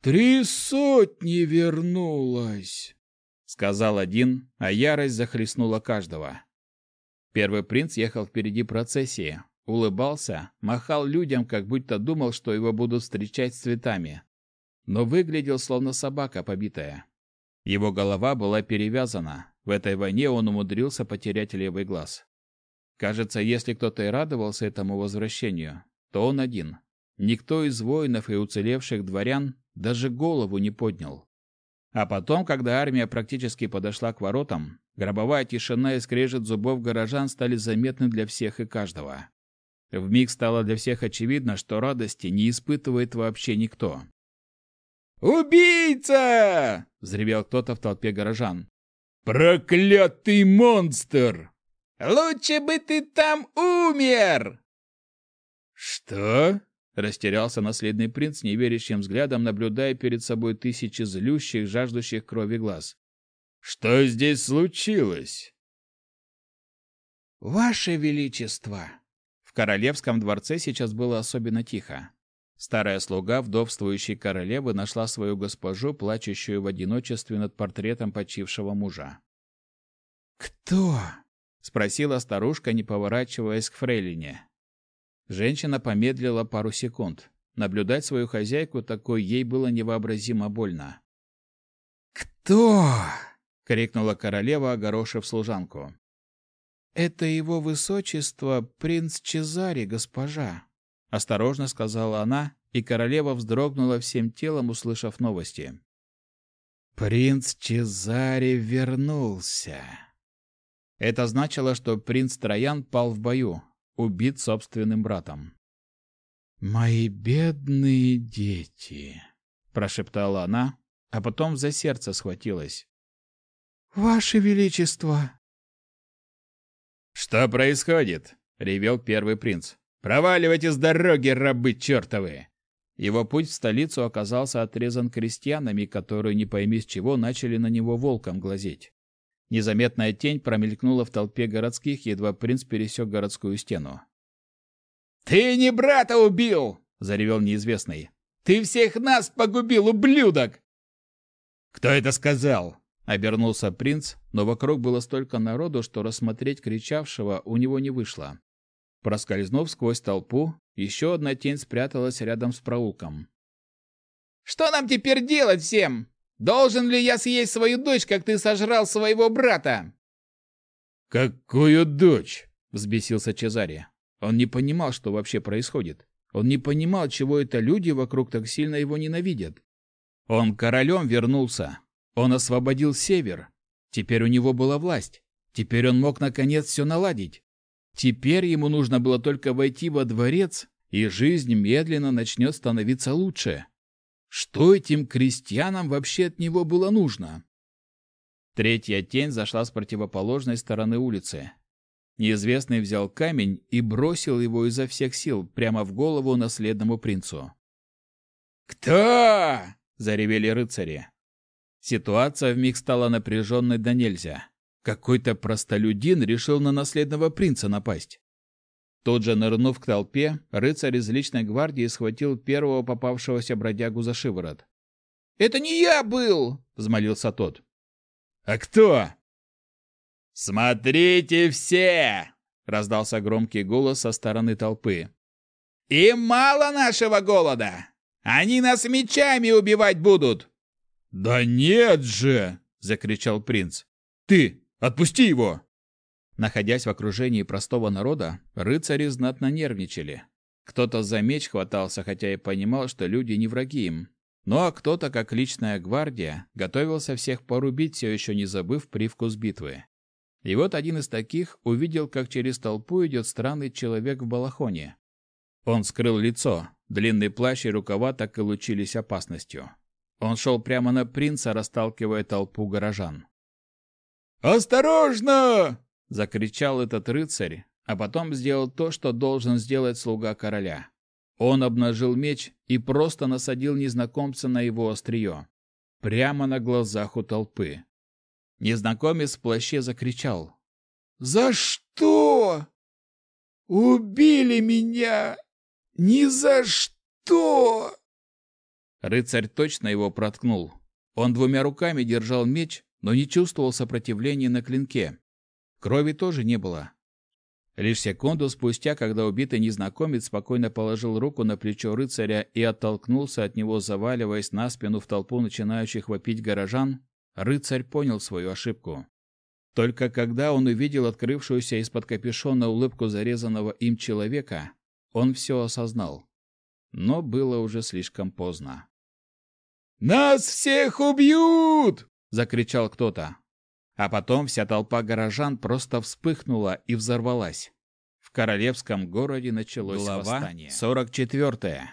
Speaker 1: «Три сотни вернулось!» — сказал один, а ярость захлестнула каждого. Первый принц ехал впереди процессии, улыбался, махал людям, как будто думал, что его будут встречать с цветами. Но выглядел словно собака побитая. Его голова была перевязана. В этой войне он умудрился потерять левый глаз. Кажется, если кто-то и радовался этому возвращению, то он один. Никто из воинов и уцелевших дворян даже голову не поднял. А потом, когда армия практически подошла к воротам, гробовая тишина и скрежет зубов горожан стали заметны для всех и каждого. Вмиг стало для всех очевидно, что радости не испытывает вообще никто.
Speaker 2: «Убийца!» — взревел кто-то в толпе горожан. «Проклятый монстр!» «Лучше бы ты там умер!»
Speaker 1: «Что?» Растерялся наследный принц неверящим взглядом, наблюдая перед собой тысячи злющих, жаждущих крови глаз. «Что здесь случилось?»
Speaker 3: «Ваше Величество!»
Speaker 1: В королевском дворце сейчас было особенно тихо. Старая слуга вдовствующей королевы нашла свою госпожу, плачущую в одиночестве над портретом почившего мужа.
Speaker 3: «Кто?»
Speaker 1: — спросила старушка, не поворачиваясь к фрейлине. Женщина помедлила пару секунд. Наблюдать свою хозяйку такой ей было невообразимо больно.
Speaker 3: «Кто?»
Speaker 1: — крикнула королева, огорошив служанку.
Speaker 3: «Это его высочество, принц Чезари, госпожа», —
Speaker 1: осторожно сказала она, и королева вздрогнула всем телом, услышав новости.
Speaker 3: «Принц Чезари вернулся».
Speaker 1: Это значило, что принц Троян пал в бою, убит собственным братом.
Speaker 3: «Мои бедные дети!»
Speaker 1: — прошептала она, а потом за сердце схватилась.
Speaker 3: «Ваше Величество!»
Speaker 2: «Что происходит?» — ревел первый принц. «Проваливайте с дороги, рабы чертовы!»
Speaker 1: Его путь в столицу оказался отрезан крестьянами, которые, не пойми с чего, начали на него волком глазеть. Незаметная тень промелькнула в толпе городских, едва принц пересек городскую стену.
Speaker 2: «Ты не брата убил!» — заревел неизвестный. «Ты всех нас погубил, ублюдок!»
Speaker 1: «Кто это сказал?» — обернулся принц, но вокруг было столько народу, что рассмотреть кричавшего у него не вышло. Проскользнув сквозь толпу, еще одна тень спряталась рядом с проулком.
Speaker 2: «Что нам теперь делать всем?» Должен ли я съесть свою дочь, как ты сожрал своего брата?»
Speaker 1: «Какую дочь?» — взбесился Чезари. Он не понимал, что вообще происходит. Он не понимал, чего это люди вокруг так сильно его ненавидят. Он королем вернулся. Он освободил север. Теперь у него была власть. Теперь он мог наконец все наладить. Теперь ему нужно было только войти во дворец, и жизнь медленно начнет становиться лучше. Что этим крестьянам вообще от него было нужно? Третья тень зашла с противоположной стороны улицы. Неизвестный взял камень и бросил его изо всех сил прямо в голову наследному принцу.
Speaker 2: «Кто?»
Speaker 1: — заревели рыцари. Ситуация вмиг стала напряженной до нельзя. Какой-то простолюдин решил на наследного принца напасть. Тут же, нырнув к толпе, рыцарь из личной гвардии схватил первого попавшегося бродягу за шиворот.
Speaker 2: «Это не я был!» — взмолился тот.
Speaker 1: «А кто?»
Speaker 2: «Смотрите все!» — раздался громкий голос со стороны толпы. «Им мало нашего голода! Они нас мечами убивать будут!»
Speaker 1: «Да нет же!» — закричал принц. «Ты! Отпусти его!» Находясь в окружении простого народа, рыцари знатно нервничали. Кто-то за меч хватался, хотя и понимал, что люди не враги им. Ну а кто-то, как личная гвардия, готовился всех порубить, все еще не забыв привкус битвы. И вот один из таких увидел, как через толпу идет странный человек в балахоне. Он скрыл лицо, длинный плащ и рукава так и лучились опасностью. Он шел прямо на принца, расталкивая толпу горожан.
Speaker 2: «Осторожно!»
Speaker 1: Закричал этот рыцарь, а потом сделал то, что должен сделать слуга короля. Он обнажил меч и просто насадил незнакомца на его острие. Прямо на глазах у толпы. Незнакомец в плаще закричал.
Speaker 3: «За что? Убили меня! Ни за что!»
Speaker 1: Рыцарь точно его проткнул. Он двумя руками держал меч, но не чувствовал сопротивления на клинке. Крови тоже не было. Лишь секунду спустя, когда убитый незнакомец спокойно положил руку на плечо рыцаря и оттолкнулся от него, заваливаясь на спину в толпу начинающих вопить горожан, рыцарь понял свою ошибку. Только когда он увидел открывшуюся из-под капюшона улыбку зарезанного им человека, он все осознал. Но было уже слишком поздно.
Speaker 2: «Нас всех убьют!» — закричал кто-то.
Speaker 1: А потом вся толпа горожан просто вспыхнула и взорвалась. В королевском городе началось Глава восстание. 44.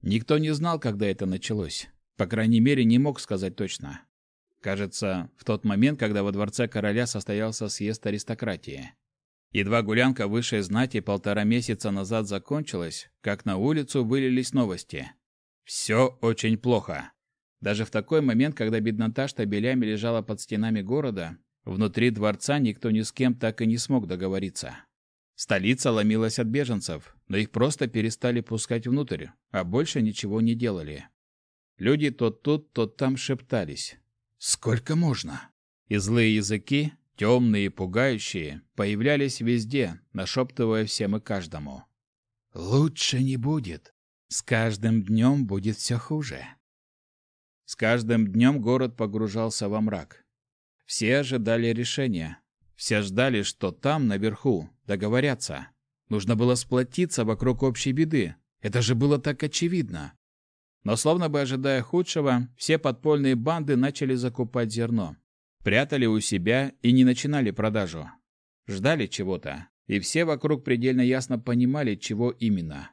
Speaker 1: Никто не знал, когда это началось. По крайней мере, не мог сказать точно. Кажется, в тот момент, когда во дворце короля состоялся съезд аристократии. Едва гулянка высшей знати полтора месяца назад закончилась, как на улицу вылились новости. Все очень плохо. Даже в такой момент, когда беднота штабелями лежала под стенами города, внутри дворца никто ни с кем так и не смог договориться. Столица ломилась от беженцев, но их просто перестали пускать внутрь, а больше ничего не делали. Люди то тут, то там шептались. «Сколько можно?» И злые языки темные и пугающие, появлялись везде, нашептывая всем и каждому. «Лучше не будет. С каждым днем будет все хуже». С каждым днем город погружался во мрак. Все ожидали решения. Все ждали, что там, наверху, договорятся. Нужно было сплотиться вокруг общей беды. Это же было так очевидно. Но словно бы ожидая худшего, все подпольные банды начали закупать зерно прятали у себя и не начинали продажу. Ждали чего-то, и все вокруг предельно ясно понимали, чего именно.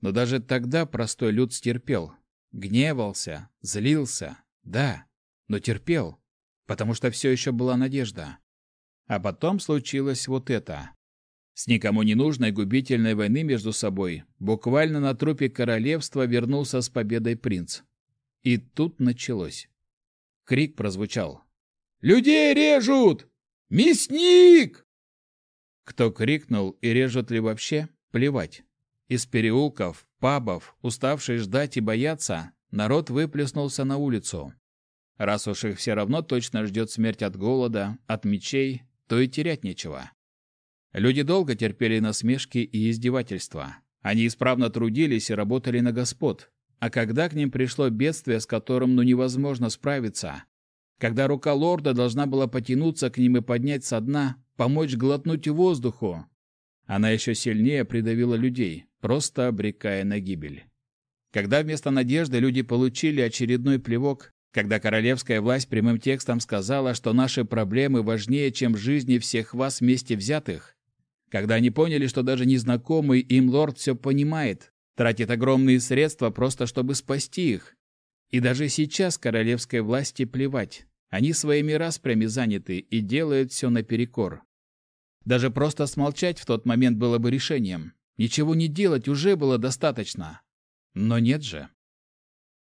Speaker 1: Но даже тогда простой люд стерпел. Гневался, злился, да, но терпел, потому что все еще была надежда. А потом случилось вот это. С никому не нужной губительной войны между собой буквально на трупе королевства вернулся с победой принц. И тут началось. Крик прозвучал. Людей режут! Мясник!» Кто крикнул и режут ли вообще, плевать. Из переулков, пабов, уставший ждать и бояться, народ выплеснулся на улицу. Раз уж их все равно точно ждет смерть от голода, от мечей, то и терять нечего. Люди долго терпели насмешки и издевательства. Они исправно трудились и работали на господ. А когда к ним пришло бедствие, с которым ну невозможно справиться, когда рука лорда должна была потянуться к ним и поднять со дна, помочь глотнуть воздуху. Она еще сильнее придавила людей, просто обрекая на гибель. Когда вместо надежды люди получили очередной плевок, когда королевская власть прямым текстом сказала, что наши проблемы важнее, чем жизни всех вас вместе взятых, когда они поняли, что даже незнакомый им лорд все понимает, тратит огромные средства просто чтобы спасти их, и даже сейчас королевской власти плевать, они своими распрями заняты и делают все наперекор. Даже просто смолчать в тот момент было бы решением. Ничего не делать уже было достаточно. Но нет же.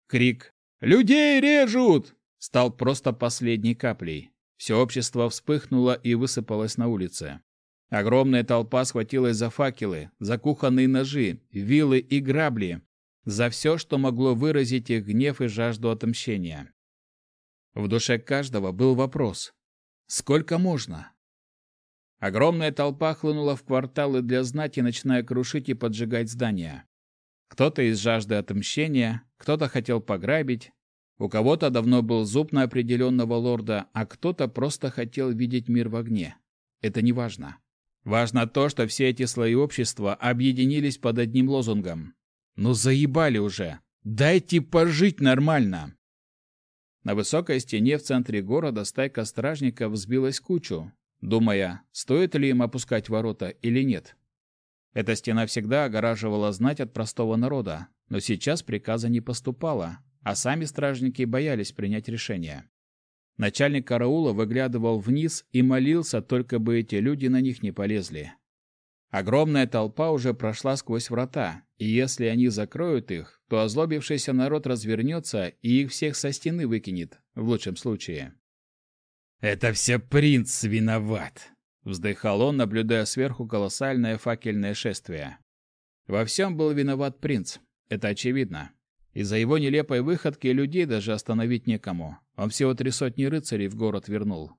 Speaker 1: Крик «Людей режут!» стал просто последней каплей. Все общество вспыхнуло и высыпалось на улице. Огромная толпа схватилась за факелы, за кухонные ножи, вилы и грабли, за все, что могло выразить их гнев и жажду отмщения. В душе каждого был вопрос. Сколько можно? Огромная толпа хлынула в кварталы для знати, начиная крушить и поджигать здания. Кто-то из жажды отмщения, кто-то хотел пограбить, у кого-то давно был зуб на определенного лорда, а кто-то просто хотел видеть мир в огне. Это не важно. Важно то, что все эти слои общества объединились под одним лозунгом. Ну заебали уже! Дайте пожить нормально! На высокой стене в центре города стайка стражников взбилась кучу, думая, стоит ли им опускать ворота или нет. Эта стена всегда огораживала знать от простого народа, но сейчас приказа не поступало, а сами стражники боялись принять решение. Начальник караула выглядывал вниз и молился, только бы эти люди на них не полезли. Огромная толпа уже прошла сквозь врата, и если они закроют их, то озлобившийся народ развернется и их всех со стены выкинет, в лучшем случае. «Это все принц виноват!» — вздыхал он, наблюдая сверху колоссальное факельное шествие. Во всем был виноват принц, это очевидно. Из-за его нелепой выходки людей даже остановить некому. Он всего три сотни рыцарей в город вернул.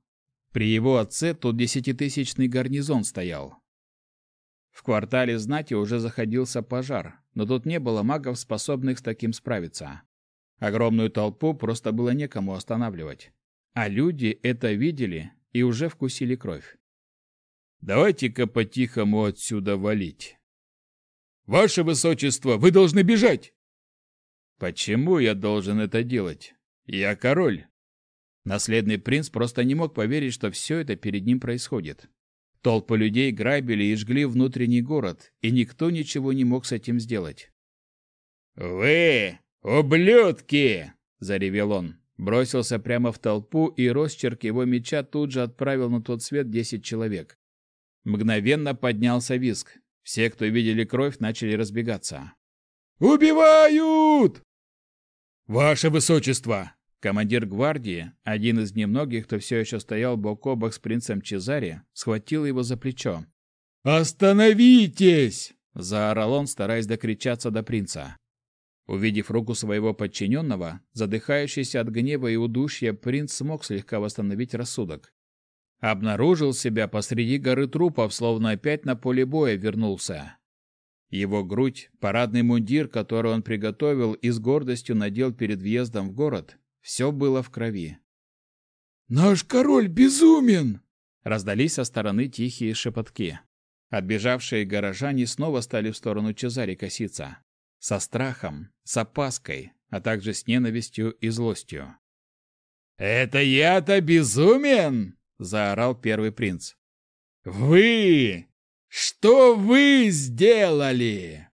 Speaker 1: При его отце тут десятитысячный гарнизон стоял. В квартале знати уже заходился пожар, но тут не было магов, способных с таким справиться. Огромную толпу просто было некому останавливать. А люди это видели и уже вкусили кровь.
Speaker 2: Давайте-ка по-тихому отсюда валить. Ваше высочество, вы должны бежать.
Speaker 1: Почему я должен это делать? Я король. Наследный принц просто не мог поверить, что все это перед ним происходит. Толпы людей грабили и жгли внутренний город, и никто ничего не мог с этим сделать.
Speaker 2: «Вы, ублюдки!» – заревел он.
Speaker 1: Бросился прямо в толпу, и росчерк его меча тут же отправил на тот свет десять человек. Мгновенно поднялся визг. Все, кто видели кровь, начали разбегаться.
Speaker 2: «Убивают!» «Ваше высочество!»
Speaker 1: Командир гвардии, один из немногих, кто все еще стоял бок о бок с принцем Чезаре, схватил его за плечо.
Speaker 2: «Остановитесь!»
Speaker 1: – заорал он, стараясь докричаться до принца. Увидев руку своего подчиненного, задыхающийся от гнева и удушья, принц смог слегка восстановить рассудок. Обнаружил себя посреди горы трупов, словно опять на поле боя вернулся. Его грудь, парадный мундир, который он приготовил и с гордостью надел перед въездом в город, все было в крови.
Speaker 3: «Наш король безумен!»
Speaker 1: Раздались со стороны тихие шепотки. Отбежавшие горожане снова стали в сторону Чезари коситься. Со страхом, с опаской, а также с ненавистью и злостью.
Speaker 2: «Это я-то безумен!» заорал первый принц. Вы! Что вы сделали?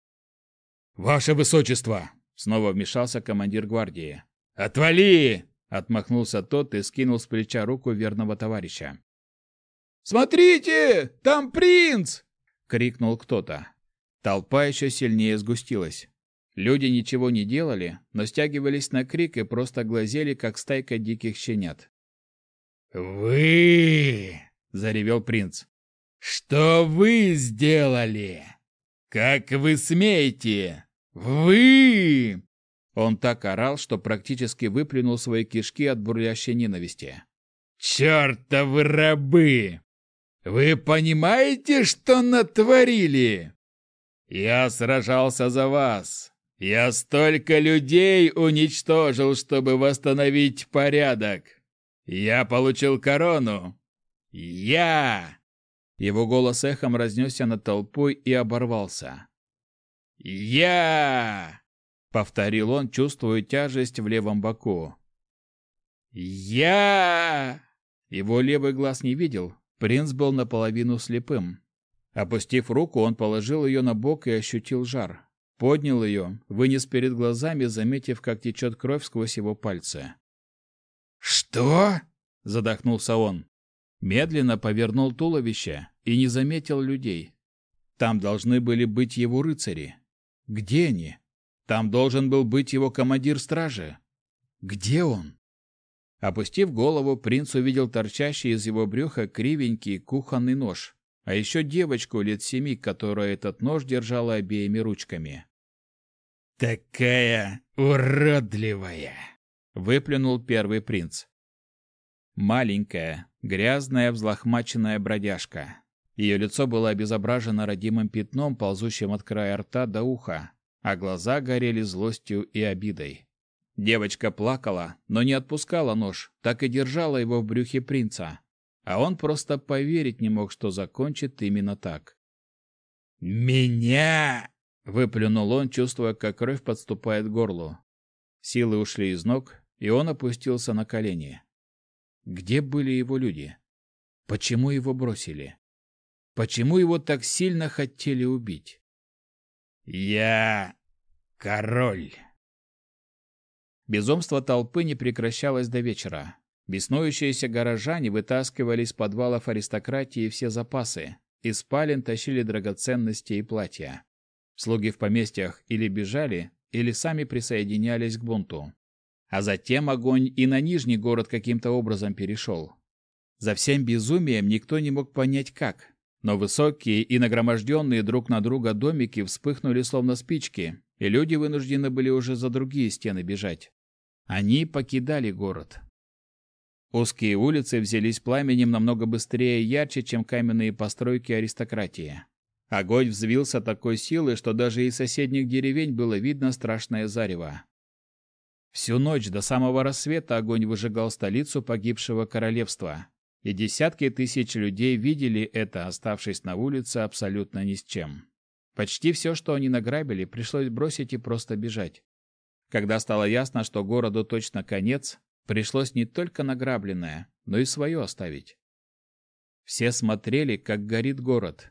Speaker 2: Ваше высочество, снова вмешался командир гвардии. Отвали! отмахнулся тот и скинул с плеча руку верного товарища.
Speaker 3: Смотрите, там принц!
Speaker 1: крикнул кто-то. Толпа еще сильнее сгустилась. Люди ничего не делали, но стягивались на крик и просто глазели, как стайка диких щенят.
Speaker 2: «Вы!» — заревел принц. «Что вы сделали? Как вы смеете? Вы!»
Speaker 1: Он так орал, что практически выплюнул свои кишки от бурлящей ненависти.
Speaker 2: «Чёртовы рабы! Вы понимаете, что натворили? Я сражался за вас. Я столько людей уничтожил, чтобы восстановить порядок. Я получил корону. Я!»
Speaker 1: Его голос эхом разнесся над толпой и оборвался.
Speaker 2: «Я!»
Speaker 1: — повторил он, чувствуя тяжесть в левом боку.
Speaker 2: «Я!»
Speaker 1: Его левый глаз не видел, принц был наполовину слепым. Опустив руку, он положил ее на бок и ощутил жар. Поднял ее, вынес перед глазами, заметив, как течет кровь сквозь его пальцы.
Speaker 2: «Что?»
Speaker 1: — задохнулся он. Медленно повернул туловище и не заметил людей. Там должны были быть его рыцари. Где они? Там должен был быть его командир стражи. Где он? Опустив голову, принц увидел торчащий из его брюха кривенький кухонный нож, а еще девочку лет семи, которая этот нож держала обеими ручками.
Speaker 2: «Такая уродливая!»
Speaker 1: выплюнул первый принц. Маленькая, грязная, взлохмаченная бродяжка. Ее лицо было обезображено родимым пятном, ползущим от края рта до уха, а глаза горели злостью и обидой. Девочка плакала, но не отпускала нож, так и держала его в брюхе принца. А он просто поверить не мог, что закончит именно так.
Speaker 2: «Меня!»
Speaker 1: — выплюнул он, чувствуя, как кровь подступает к горлу. Силы ушли из ног, и он опустился на колени. Где были его люди? Почему его бросили? Почему его так сильно хотели убить?
Speaker 2: Я король.
Speaker 1: Безумство толпы не прекращалось до вечера. Беснующиеся горожане вытаскивали из подвалов аристократии все запасы, из спален тащили драгоценности и платья. Слуги в поместьях или бежали, или сами присоединялись к бунту. А затем огонь и на Нижний город каким-то образом перешел. За всем безумием никто не мог понять как. Но высокие и нагроможденные друг на друга домики вспыхнули словно спички, и люди вынуждены были уже за другие стены бежать. Они покидали город. Узкие улицы взялись пламенем намного быстрее и ярче, чем каменные постройки аристократии. Огонь взвился такой силой, что даже из соседних деревень было видно страшное зарево. Всю ночь до самого рассвета огонь выжигал столицу погибшего королевства, и десятки тысяч людей видели это, оставшись на улице абсолютно ни с чем. Почти все, что они награбили, пришлось бросить и просто бежать. Когда стало ясно, что городу точно конец, пришлось не только награбленное, но и свое оставить. Все смотрели, как горит город,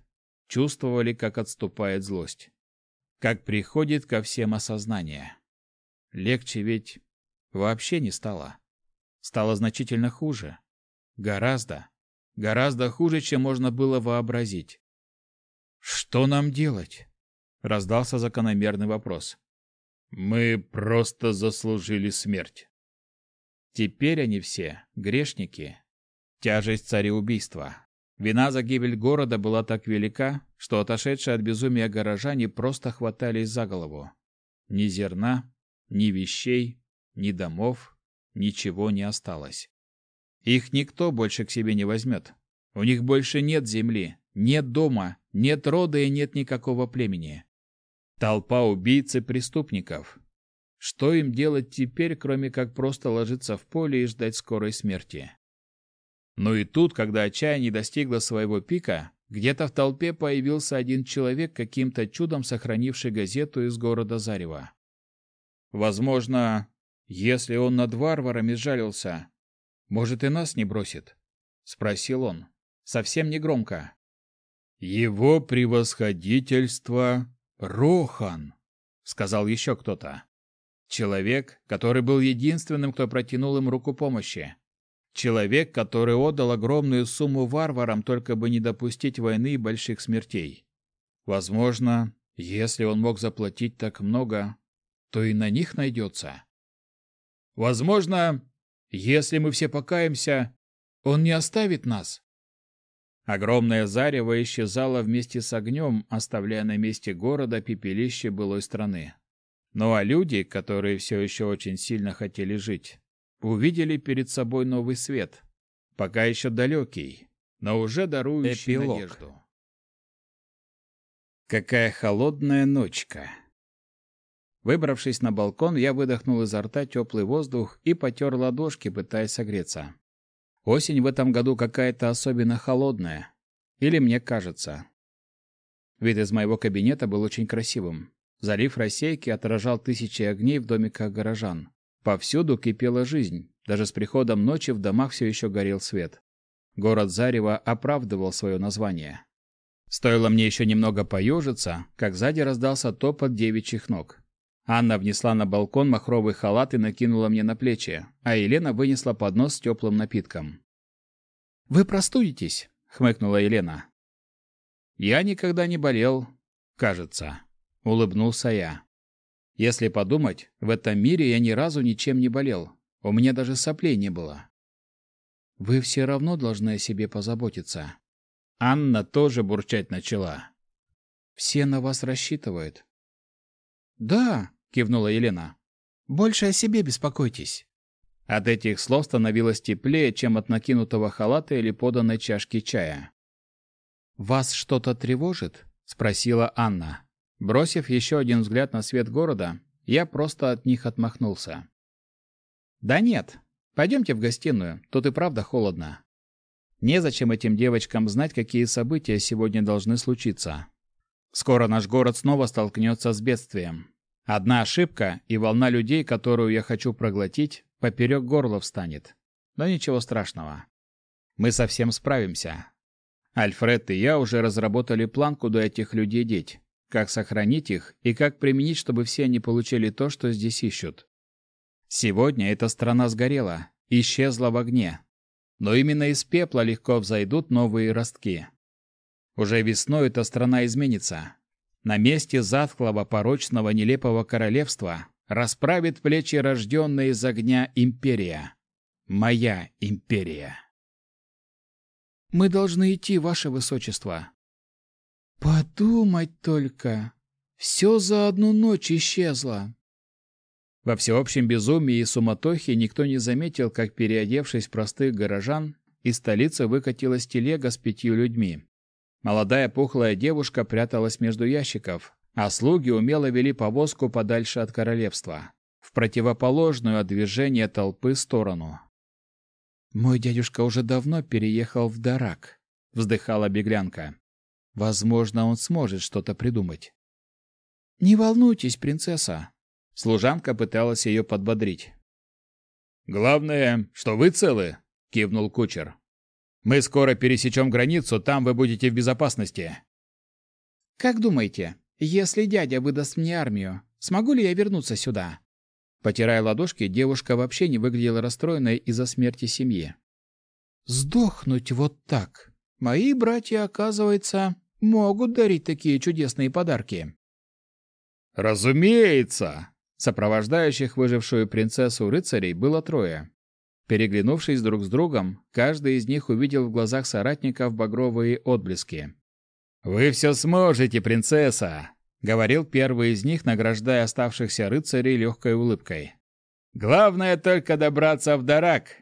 Speaker 1: чувствовали, как отступает злость, как приходит ко всем осознание. Легче ведь вообще не стало. Стало значительно хуже. Гораздо, гораздо хуже, чем можно было вообразить. «Что нам делать?» — раздался закономерный вопрос. «Мы просто заслужили смерть». Теперь они все грешники. Тяжесть цареубийства. Вина за гибель города была так велика, что отошедшие от безумия горожане просто хватались за голову. Ни зерна, ни вещей, ни домов, ничего не осталось. Их никто больше к себе не возьмет. У них больше нет земли, нет дома, нет рода и нет никакого племени. Толпа убийц и преступников. Что им делать теперь, кроме как просто ложиться в поле и ждать скорой смерти? Но и тут, когда отчаяние достигло своего пика, где-то в толпе появился один человек, каким-то чудом сохранивший газету из города Зарева. Возможно, если он над варварами жалился, может и нас не бросит? Спросил он, совсем не громко. Его превосходительство Рохан, сказал еще кто-то. Человек, который был единственным, кто протянул им руку помощи. Человек, который отдал огромную сумму варварам, только бы не допустить войны и больших смертей. Возможно, если он мог заплатить так много, то и на них найдется. Возможно, если мы все покаемся, он не оставит нас. Огромное зарево исчезало вместе с огнем, оставляя на месте города пепелище былой страны. Ну а люди, которые все еще очень сильно хотели жить, увидели перед собой новый свет, пока еще далекий, но уже дарующий Эпилог. надежду. Какая холодная ночка! Выбравшись на балкон, я выдохнул изо рта теплый воздух и потер ладошки, пытаясь согреться. Осень в этом году какая-то особенно холодная. Или мне кажется. Вид из моего кабинета был очень красивым. Залив рассейки отражал тысячи огней в домиках горожан. Повсюду кипела жизнь. Даже с приходом ночи в домах все еще горел свет. Город Зарево оправдывал свое название. Стоило мне еще немного поежиться, как сзади раздался топот девичьих ног. Анна внесла на балкон махровый халат и накинула мне на плечи, а Елена вынесла поднос с теплым напитком. «Вы простудитесь», — хмыкнула Елена. «Я никогда не болел, кажется», — улыбнулся я. «Если подумать, в этом мире я ни разу ничем не болел. У меня даже соплей не было». «Вы все равно должны о себе позаботиться». Анна тоже бурчать начала. «Все на вас рассчитывают. «Да», — кивнула Елена. «Больше о себе беспокойтесь». От этих слов становилось теплее, чем от накинутого халата или поданной чашки чая. «Вас что-то тревожит?» — спросила Анна. Бросив еще один взгляд на свет города, я просто от них отмахнулся. «Да нет. Пойдемте в гостиную, тут и правда холодно. Незачем этим девочкам знать, какие события сегодня должны случиться. Скоро наш город снова столкнется с бедствием. Одна ошибка, и волна людей, которую я хочу проглотить, поперек горла встанет. Но ничего страшного. Мы совсем справимся. Альфред и я уже разработали план, куда этих людей деть, как сохранить их и как применить, чтобы все они получили то, что здесь ищут. Сегодня эта страна сгорела, исчезла в огне. Но именно из пепла легко взойдут новые ростки. Уже весной эта страна изменится. На месте затхлого, порочного, нелепого королевства расправит плечи рожденная из огня империя. Моя империя. Мы должны идти, ваше высочество. Подумать только. Все за одну ночь исчезло. Во всеобщем безумии и суматохе никто не заметил, как, переодевшись простых горожан, из столицы выкатилась телега с пятью людьми. Молодая пухлая девушка пряталась между ящиков, а слуги умело вели повозку подальше от королевства. в противоположную от движения толпы сторону. «Мой дядюшка уже давно переехал в Дарак», — вздыхала беглянка. «Возможно, он сможет что-то придумать». «Не волнуйтесь, принцесса», — служанка пыталась ее подбодрить.
Speaker 2: «Главное, что вы целы», — кивнул кучер. «Мы скоро пересечем границу, там вы будете в безопасности».
Speaker 1: «Как думаете, если дядя выдаст мне армию, смогу ли я вернуться сюда?» Потирая ладошки, девушка вообще не выглядела расстроенной из-за смерти семьи. «Сдохнуть вот так. Мои братья, оказывается, могут дарить такие чудесные подарки».
Speaker 2: «Разумеется!»
Speaker 1: Сопровождающих выжившую принцессу рыцарей было трое. Переглянувшись друг с другом, каждый из них увидел в глазах соратников багровые отблески.
Speaker 2: «Вы все сможете, принцесса!» — говорил первый из них, награждая оставшихся рыцарей легкой улыбкой. «Главное только добраться в Дарак.